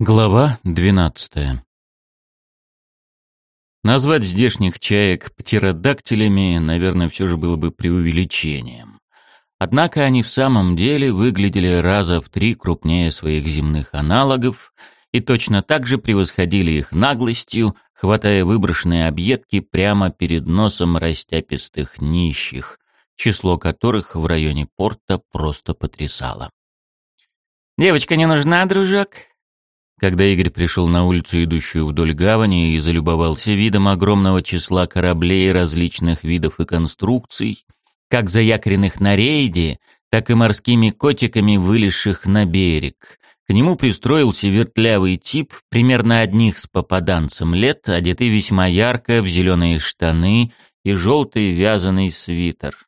Глава двенадцатая. Назвать здешних чаек птеродактилями, наверное, все же было бы преувеличением. Однако они в самом деле выглядели раза в три крупнее своих земных аналогов и точно так же превосходили их наглостью, хватая выброшенные объедки прямо перед носом растяпистых нищих, число которых в районе порта просто потрясало. «Девочка не нужна, дружок?» Когда Игорь пришел на улицу, идущую вдоль гавани, и залюбовался видом огромного числа кораблей различных видов и конструкций, как заякоренных на рейде, так и морскими котиками, вылезших на берег, к нему пристроился вертлявый тип, примерно одних с попаданцем лет, одетый весьма ярко в зеленые штаны и желтый вязаный свитер.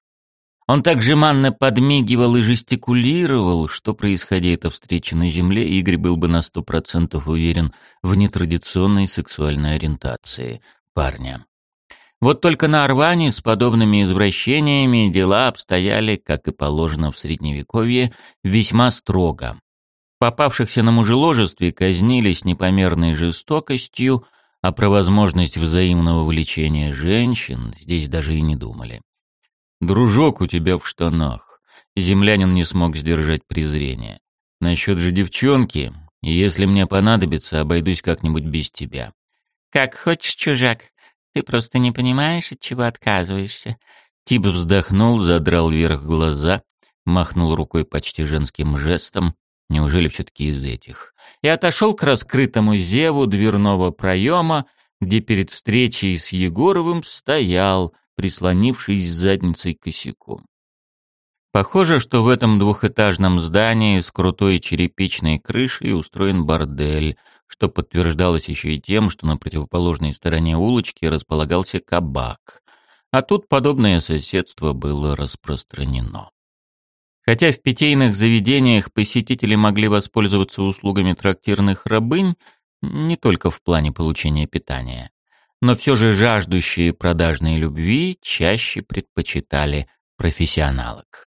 Он так жеманно подмигивал и жестикулировал, что, происходя эта встреча на земле, Игорь был бы на сто процентов уверен в нетрадиционной сексуальной ориентации парня. Вот только на Орване с подобными извращениями дела обстояли, как и положено в Средневековье, весьма строго. Попавшихся на мужеложестве казнили с непомерной жестокостью, а про возможность взаимного влечения женщин здесь даже и не думали. «Дружок у тебя в штанах». Землянин не смог сдержать презрение. «Насчет же девчонки, если мне понадобится, обойдусь как-нибудь без тебя». «Как хочешь, чужак. Ты просто не понимаешь, от чего отказываешься». Тип вздохнул, задрал вверх глаза, махнул рукой почти женским жестом. Неужели все-таки из этих? И отошел к раскрытому зеву дверного проема, где перед встречей с Егоровым стоял, прислонившись задницей к косяку. Похоже, что в этом двухэтажном здании с крутой черепичной крышей устроен бордель, что подтверждалось еще и тем, что на противоположной стороне улочки располагался кабак. А тут подобное соседство было распространено. Хотя в питейных заведениях посетители могли воспользоваться услугами трактирных рабынь не только в плане получения питания но все же жаждущие продажной любви чаще предпочитали профессионалок.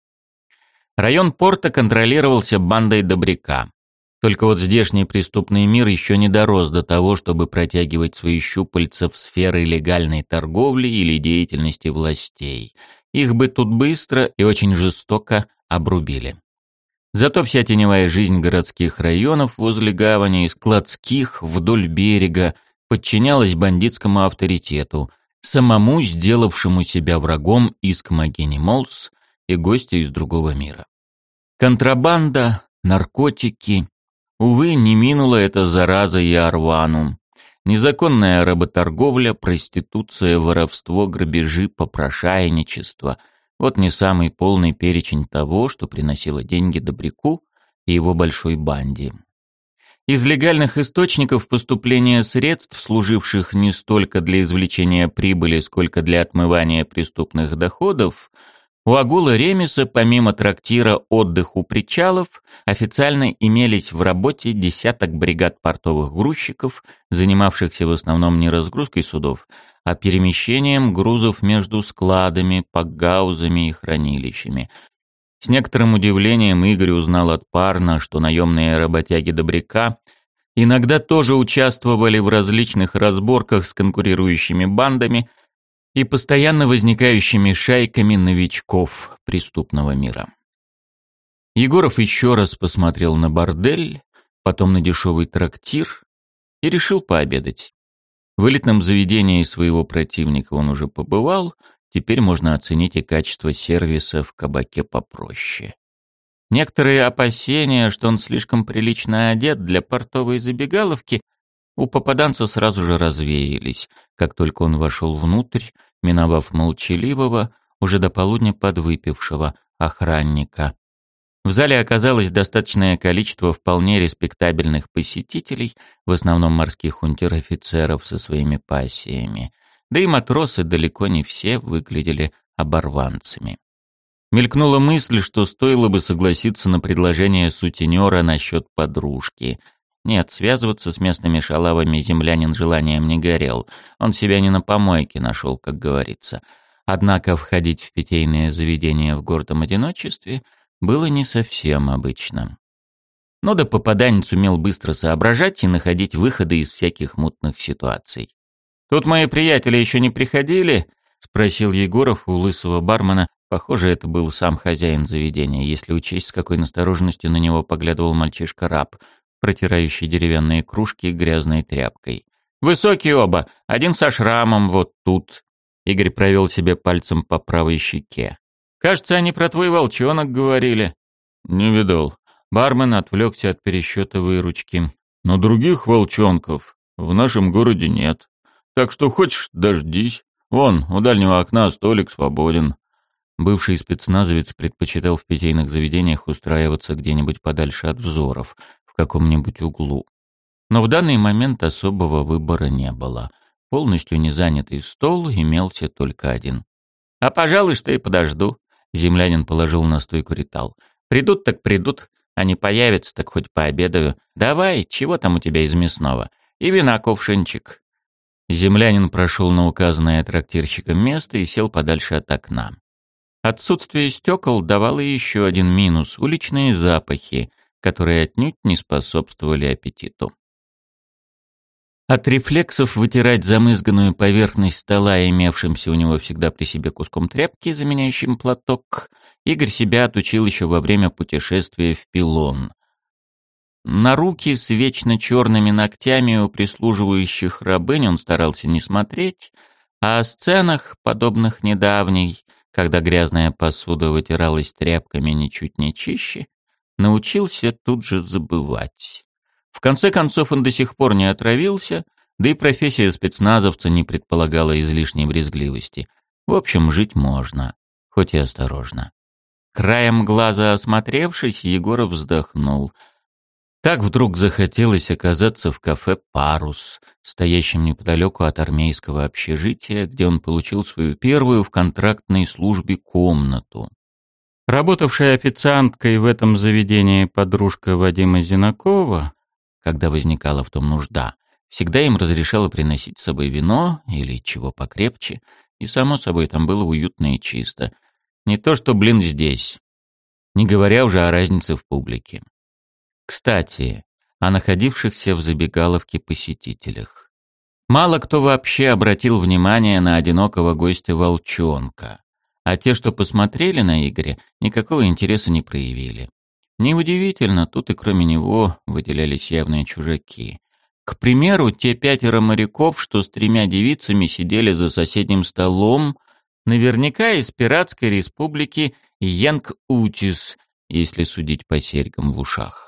Район порта контролировался бандой Добряка. Только вот здешний преступный мир еще не дорос до того, чтобы протягивать свои щупальца в сферы легальной торговли или деятельности властей. Их бы тут быстро и очень жестоко обрубили. Зато вся теневая жизнь городских районов возле гавани и складских вдоль берега подчинялась бандитскому авторитету, самому сделавшему себя врагом иск Магини Молс и гостя из другого мира. Контрабанда, наркотики. Увы, не минула эта зараза и Арвану. Незаконная работорговля, проституция, воровство, грабежи, попрошайничество. Вот не самый полный перечень того, что приносило деньги Добряку и его большой банде. Из легальных источников поступления средств, служивших не столько для извлечения прибыли, сколько для отмывания преступных доходов, у Агула Ремеса, помимо трактира «Отдых у причалов», официально имелись в работе десяток бригад портовых грузчиков, занимавшихся в основном не разгрузкой судов, а перемещением грузов между складами, пакгаузами и хранилищами, с некоторым удивлением Игорь узнал от Парна, что наемные работяги Добряка иногда тоже участвовали в различных разборках с конкурирующими бандами и постоянно возникающими шайками новичков преступного мира. Егоров еще раз посмотрел на бордель, потом на дешевый трактир и решил пообедать. В элитном заведении своего противника он уже побывал — Теперь можно оценить и качество сервиса в кабаке попроще. Некоторые опасения, что он слишком прилично одет для портовой забегаловки, у попаданца сразу же развеялись, как только он вошел внутрь, миновав молчаливого, уже до полудня подвыпившего охранника. В зале оказалось достаточное количество вполне респектабельных посетителей, в основном морских унтер-офицеров со своими пассиями — да и матросы далеко не все выглядели оборванцами. Мелькнула мысль, что стоило бы согласиться на предложение сутенера насчет подружки. Нет, связываться с местными шалавами землянин желанием не горел. Он себя не на помойке нашел, как говорится. Однако входить в питейное заведение в гордом одиночестве было не совсем обычным. Ну да попаданец умел быстро соображать и находить выходы из всяких мутных ситуаций. «Тут мои приятели еще не приходили?» — спросил Егоров у лысого бармена. Похоже, это был сам хозяин заведения, если учесть, с какой настороженностью на него поглядывал мальчишка-раб, протирающий деревянные кружки грязной тряпкой. «Высокие оба, один со шрамом вот тут». Игорь провел себе пальцем по правой щеке. «Кажется, они про твой волчонок говорили». «Не видал». Бармен отвлекся от пересчета выручки. «Но других волчонков в нашем городе нет. Так что хочешь, дождись. Вон, у дальнего окна столик свободен». Бывший спецназовец предпочитал в питейных заведениях устраиваться где-нибудь подальше от взоров, в каком-нибудь углу. Но в данный момент особого выбора не было. Полностью незанятый стол имелся только один. «А, пожалуй, что и подожду», — землянин положил на стойку ритал. «Придут так придут, а не появятся, так хоть пообедаю. Давай, чего там у тебя из мясного? И вина кувшинчик». Землянин прошел на указанное трактирщиком место и сел подальше от окна. Отсутствие стекол давало еще один минус – уличные запахи, которые отнюдь не способствовали аппетиту. От рефлексов вытирать замызганную поверхность стола, имевшимся у него всегда при себе куском тряпки, заменяющим платок, Игорь себя отучил еще во время путешествия в Пилон. На руки с вечно черными ногтями у прислуживающих рабынь он старался не смотреть, а о сценах, подобных недавней, когда грязная посуда вытиралась тряпками ничуть не чище, научился тут же забывать. В конце концов, он до сих пор не отравился, да и профессия спецназовца не предполагала излишней брезгливости. В общем, жить можно, хоть и осторожно. Краем глаза осмотревшись, Егоров вздохнул. Так вдруг захотелось оказаться в кафе «Парус», стоящем неподалеку от армейского общежития, где он получил свою первую в контрактной службе комнату. Работавшая официанткой в этом заведении подружка Вадима Зинакова когда возникала в том нужда, всегда им разрешала приносить с собой вино или чего покрепче, и, само собой, там было уютно и чисто. Не то что, блин, здесь. Не говоря уже о разнице в публике. Кстати, о находившихся в забегаловке посетителях. Мало кто вообще обратил внимание на одинокого гостя-волчонка, а те, что посмотрели на Игоря, никакого интереса не проявили. Неудивительно, тут и кроме него выделялись явные чужаки. К примеру, те пятеро моряков, что с тремя девицами сидели за соседним столом, наверняка из пиратской республики Янг-Утис, если судить по серьгам в ушах.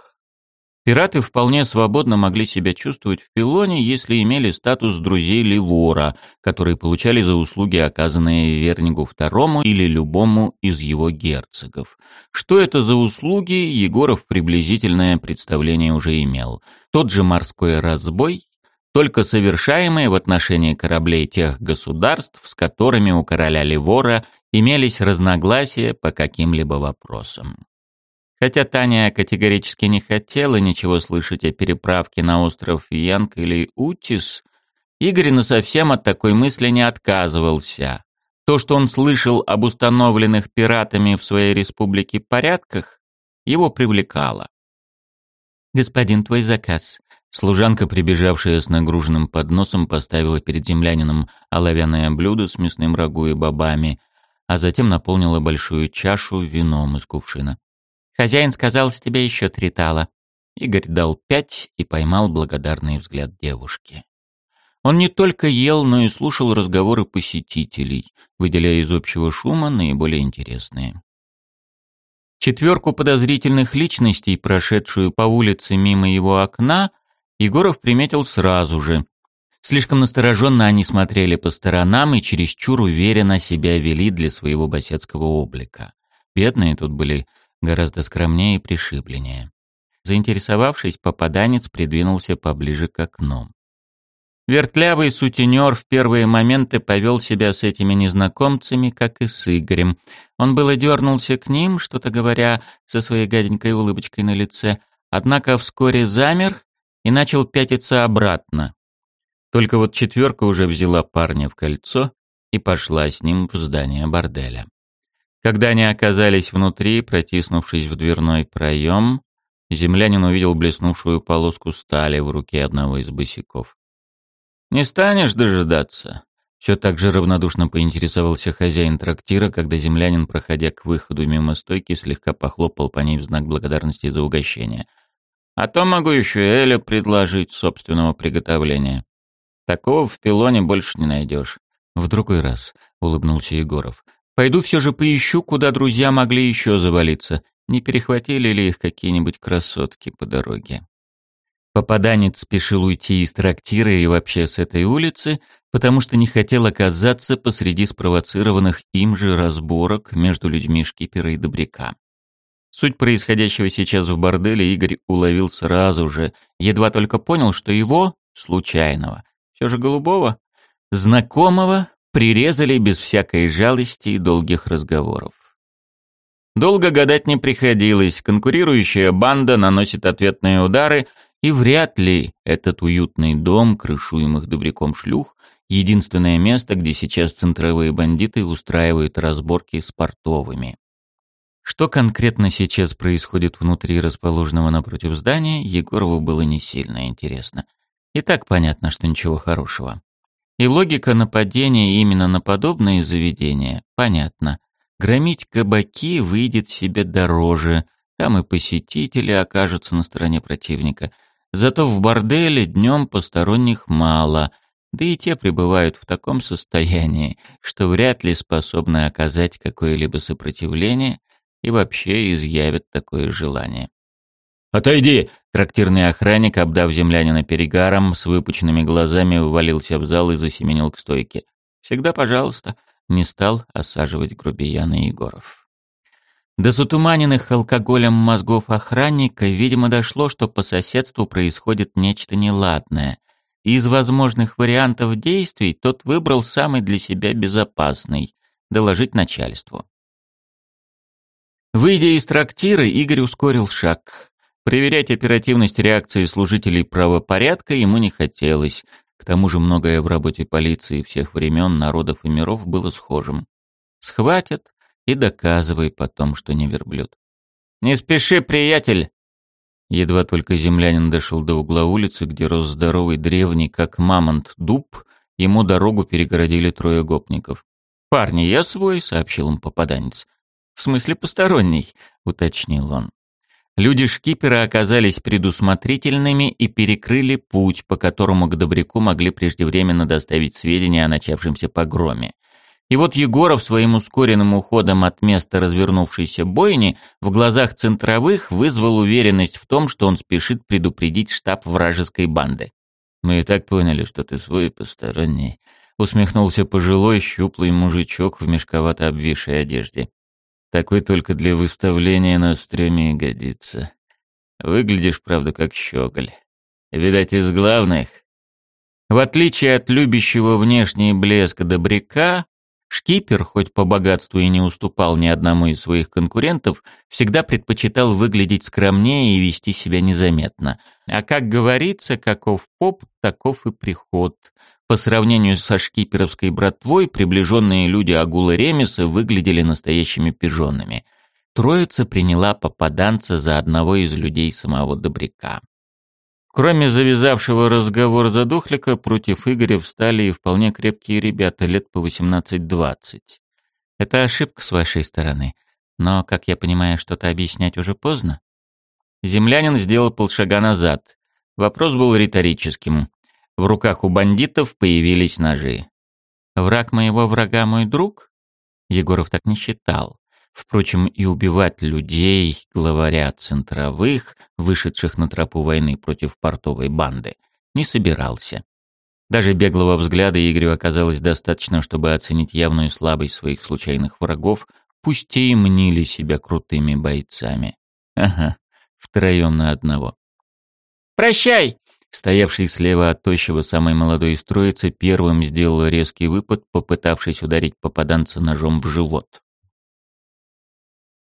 Пираты вполне свободно могли себя чувствовать в Пилоне, если имели статус друзей Ливора, которые получали за услуги, оказанные Вернигу II или любому из его герцогов. Что это за услуги, Егоров приблизительное представление уже имел. Тот же морской разбой, только совершаемые в отношении кораблей тех государств, с которыми у короля Ливора имелись разногласия по каким-либо вопросам. Хотя Таня категорически не хотела ничего слышать о переправке на остров Янг или Утис, Игорь насовсем от такой мысли не отказывался. То, что он слышал об установленных пиратами в своей республике порядках, его привлекало. «Господин, твой заказ». Служанка, прибежавшая с нагруженным подносом, поставила перед землянином оловянное блюдо с мясным рагу и бобами, а затем наполнила большую чашу вином из кувшина. Хозяин сказал, с тебя еще три тала. Игорь дал пять и поймал благодарный взгляд девушки. Он не только ел, но и слушал разговоры посетителей, выделяя из общего шума наиболее интересные. Четверку подозрительных личностей, прошедшую по улице мимо его окна, Егоров приметил сразу же. Слишком настороженно они смотрели по сторонам и чересчур уверенно себя вели для своего басецкого облика. Бедные тут были гораздо скромнее и пришибленнее. Заинтересовавшись, попаданец придвинулся поближе к окну. Вертлявый сутенер в первые моменты повел себя с этими незнакомцами, как и с Игорем. Он было дернулся к ним, что-то говоря со своей гаденькой улыбочкой на лице, однако вскоре замер и начал пятиться обратно. Только вот четверка уже взяла парня в кольцо и пошла с ним в здание борделя. Когда они оказались внутри, протиснувшись в дверной проем, Землянин увидел блеснувшую полоску стали в руке одного из босиков. «Не станешь дожидаться?» Все так же равнодушно поинтересовался хозяин трактира, когда землянин, проходя к выходу мимо стойки, слегка похлопал по ней в знак благодарности за угощение. «А то могу еще Эля предложить собственного приготовления. Такого в пилоне больше не найдешь». «В другой раз», — улыбнулся Егоров. «Пойду все же поищу, куда друзья могли еще завалиться. Не перехватили ли их какие-нибудь красотки по дороге?» Попаданец спешил уйти из трактира и вообще с этой улицы, потому что не хотел оказаться посреди спровоцированных им же разборок между людьми шкипера и добряка. Суть происходящего сейчас в борделе Игорь уловил сразу же, едва только понял, что его, случайного, все же голубого, знакомого, прирезали без всякой жалости и долгих разговоров. Долго гадать не приходилось, конкурирующая банда наносит ответные удары, и вряд ли этот уютный дом, крышуемых добряком шлюх, единственное место, где сейчас центровые бандиты устраивают разборки с портовыми. Что конкретно сейчас происходит внутри расположенного напротив здания, Егорову было не сильно интересно. И так понятно, что ничего хорошего. И логика нападения именно на подобные заведения понятна. Громить кабаки выйдет себе дороже, там и посетители окажутся на стороне противника – Зато в борделе днем посторонних мало, да и те пребывают в таком состоянии, что вряд ли способны оказать какое-либо сопротивление и вообще изъявят такое желание. «Отойди!» — трактирный охранник, обдав землянина перегаром, с выпученными глазами увалился в зал и засеменил к стойке. «Всегда пожалуйста», — не стал осаживать грубияна Егоров. До затуманенных алкоголем мозгов охранника, видимо, дошло, что по соседству происходит нечто неладное. из возможных вариантов действий тот выбрал самый для себя безопасный – доложить начальству. Выйдя из трактира, Игорь ускорил шаг. Проверять оперативность реакции служителей правопорядка ему не хотелось. К тому же многое в работе полиции всех времен, народов и миров было схожим. Схватят, и доказывай потом, что не верблюд. «Не спеши, приятель!» Едва только землянин дошел до угла улицы, где рос здоровый древний, как мамонт, дуб, ему дорогу перегородили трое гопников. «Парни, я свой», — сообщил им попаданец. «В смысле посторонний», — уточнил он. Люди шкипера оказались предусмотрительными и перекрыли путь, по которому к Добряку могли преждевременно доставить сведения о начавшемся погроме. И вот Егоров своим ускоренным уходом от места развернувшейся бойни в глазах центровых вызвал уверенность в том, что он спешит предупредить штаб вражеской банды. «Мы и так поняли, что ты свой посторонний», — усмехнулся пожилой щуплый мужичок в мешковато обвисшей одежде. «Такой только для выставления на стреме и годится. Выглядишь, правда, как щеголь. Видать, из главных». В отличие от любящего внешний блеск добряка, Шкипер, хоть по богатству и не уступал ни одному из своих конкурентов, всегда предпочитал выглядеть скромнее и вести себя незаметно. А как говорится, каков поп, таков и приход. По сравнению со шкиперовской братвой, приближенные люди Агула Ремеса выглядели настоящими пижонами. Троица приняла попаданца за одного из людей самого Добряка. Кроме завязавшего разговор задохлика, против Игоря встали и вполне крепкие ребята лет по 18-20. Это ошибка с вашей стороны, но, как я понимаю, что-то объяснять уже поздно. Землянин сделал полшага назад. Вопрос был риторическим. В руках у бандитов появились ножи. «Враг моего врага мой друг?» Егоров так не считал. Впрочем, и убивать людей, главаря центровых, вышедших на тропу войны против портовой банды, не собирался. Даже беглого взгляда Игорю оказалось достаточно, чтобы оценить явную слабость своих случайных врагов, пусть и мнили себя крутыми бойцами. Ага, втроем на одного. «Прощай!» Стоявший слева от тощего самой молодой из первым сделал резкий выпад, попытавшись ударить попаданца ножом в живот.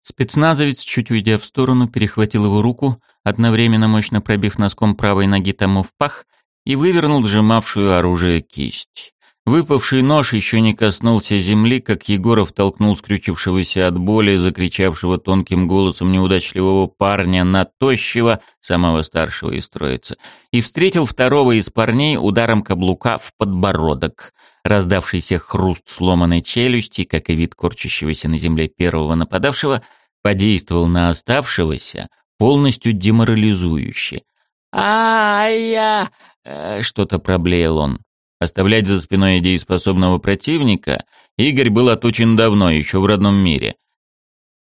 Спецназовец, чуть уйдя в сторону, перехватил его руку, одновременно мощно пробив носком правой ноги тому в пах и вывернул сжимавшую оружие кисть. Выпавший нож еще не коснулся земли, как Егоров толкнул скрючившегося от боли, закричавшего тонким голосом неудачливого парня на тощего, самого старшего из троицы, и встретил второго из парней ударом каблука в подбородок. Раздавшийся хруст сломанной челюсти, как и вид корчащегося на земле первого нападавшего, подействовал на оставшегося полностью деморализующе. «А-я!» э, — что-то проблеял он. Оставлять за спиной дееспособного противника Игорь был отучен давно, еще в родном мире.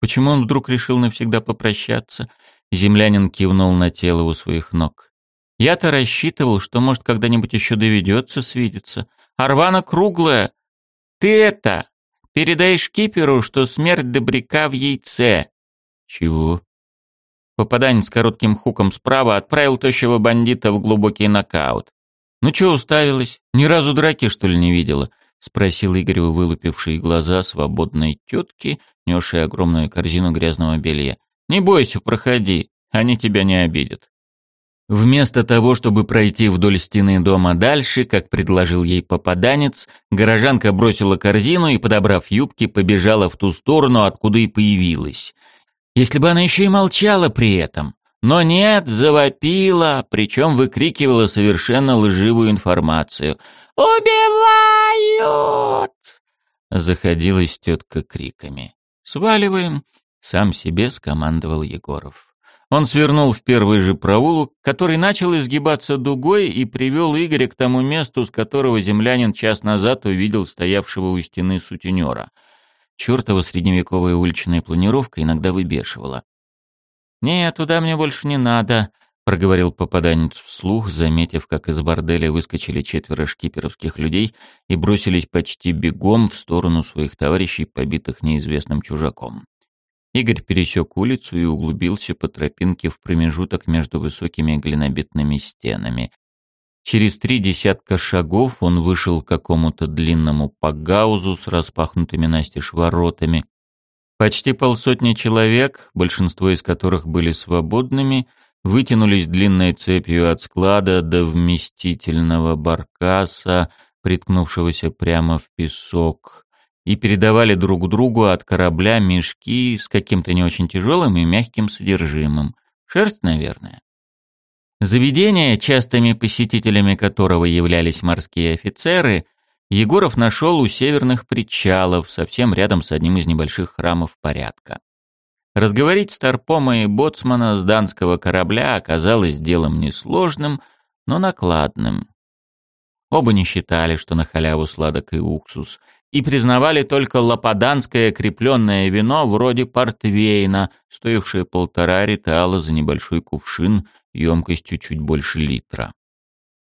Почему он вдруг решил навсегда попрощаться? Землянин кивнул на тело у своих ног. Я-то рассчитывал, что, может, когда-нибудь еще доведется свидеться. Арвана круглая. Ты это, передаешь киперу, что смерть добряка в яйце. Чего? Попаданец с коротким хуком справа отправил тощего бандита в глубокий нокаут. «Ну чё уставилась? Ни разу драки, что ли, не видела?» — спросил Игорь, вылупившие глаза свободной тетки, несшей огромную корзину грязного белья. «Не бойся, проходи, они тебя не обидят». Вместо того, чтобы пройти вдоль стены дома дальше, как предложил ей попаданец, горожанка бросила корзину и, подобрав юбки, побежала в ту сторону, откуда и появилась. Если бы она еще и молчала при этом, но нет, завопила, причем выкрикивала совершенно лживую информацию. «Убивают!» Заходилась тетка криками. «Сваливаем!» — сам себе скомандовал Егоров. Он свернул в первый же проулок, который начал изгибаться дугой и привел Игоря к тому месту, с которого землянин час назад увидел стоявшего у стены сутенера. Чёртова средневековая уличная планировка иногда выбешивала. «Нет, туда мне больше не надо», — проговорил попаданец вслух, заметив, как из борделя выскочили четверо шкиперовских людей и бросились почти бегом в сторону своих товарищей, побитых неизвестным чужаком. Игорь пересек улицу и углубился по тропинке в промежуток между высокими глинобитными стенами. Через три десятка шагов он вышел к какому-то длинному пагаузу с распахнутыми настежь воротами, Почти полсотни человек, большинство из которых были свободными, вытянулись длинной цепью от склада до вместительного баркаса, приткнувшегося прямо в песок, и передавали друг другу от корабля мешки с каким-то не очень тяжелым и мягким содержимым. Шерсть, наверное. Заведение, частыми посетителями которого являлись морские офицеры, Егоров нашел у северных причалов, совсем рядом с одним из небольших храмов порядка. Разговорить Старпома и боцмана с данского корабля оказалось делом несложным, но накладным. Оба не считали, что на халяву сладок и уксус, и признавали только лападанское крепленное вино вроде портвейна, стоившее полтора ритала за небольшой кувшин емкостью чуть больше литра.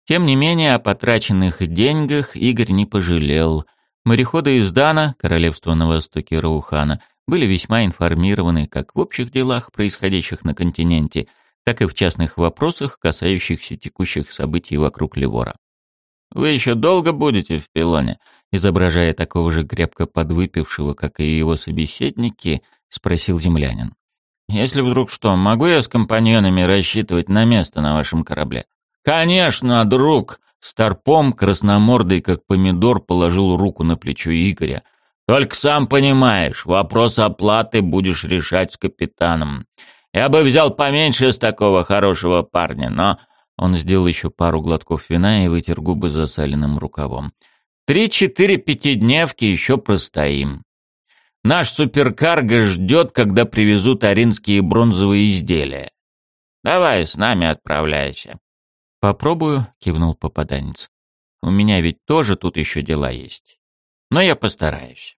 Тем не менее, о потраченных деньгах Игорь не пожалел. Мореходы из Дана, королевства на востоке Раухана, были весьма информированы как в общих делах, происходящих на континенте, так и в частных вопросах, касающихся текущих событий вокруг Ливора. «Вы еще долго будете в пилоне?» изображая такого же крепко подвыпившего, как и его собеседники, спросил землянин. «Если вдруг что, могу я с компаньонами рассчитывать на место на вашем корабле?» «Конечно, друг!» Старпом, красномордый, как помидор, положил руку на плечо Игоря. «Только сам понимаешь, вопрос оплаты будешь решать с капитаном. Я бы взял поменьше с такого хорошего парня, но...» Он сделал еще пару глотков вина и вытер губы засаленным рукавом. «Три-четыре пятидневки еще простоим. Наш суперкарго ждет, когда привезут аринские бронзовые изделия. Давай с нами отправляйся. «Попробую», — кивнул попаданец. «У меня ведь тоже тут еще дела есть. Но я постараюсь».